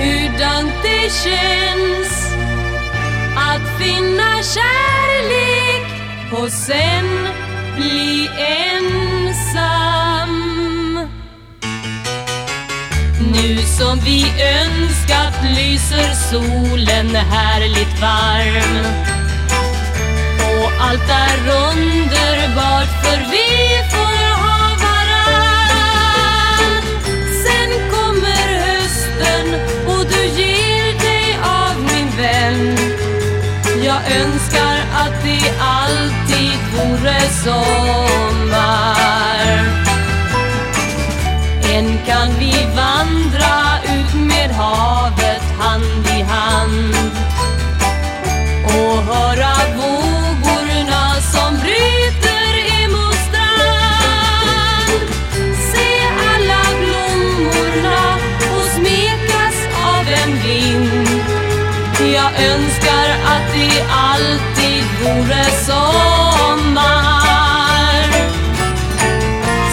hurdant det känns att finna kärlek och sen bli ensam. Nu som vi önskat lyser solen härligt varm och allt är underbart för vi Jag önskar att det alltid vore sommar. Än kan vi vandra ut med havet hand i hand och höra vågorna som bryter emot strand. Se alla blommorna och smekas av en vind. Jag önskar att det alltid vore sommar.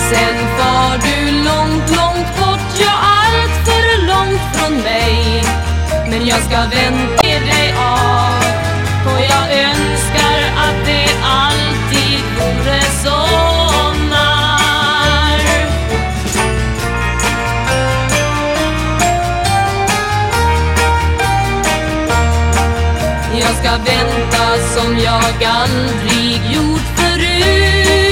Sen far du långt, långt bort, ja allt för långt från mig. Men jag ska vänta dig av ska vänta som jag aldrig gjort förut.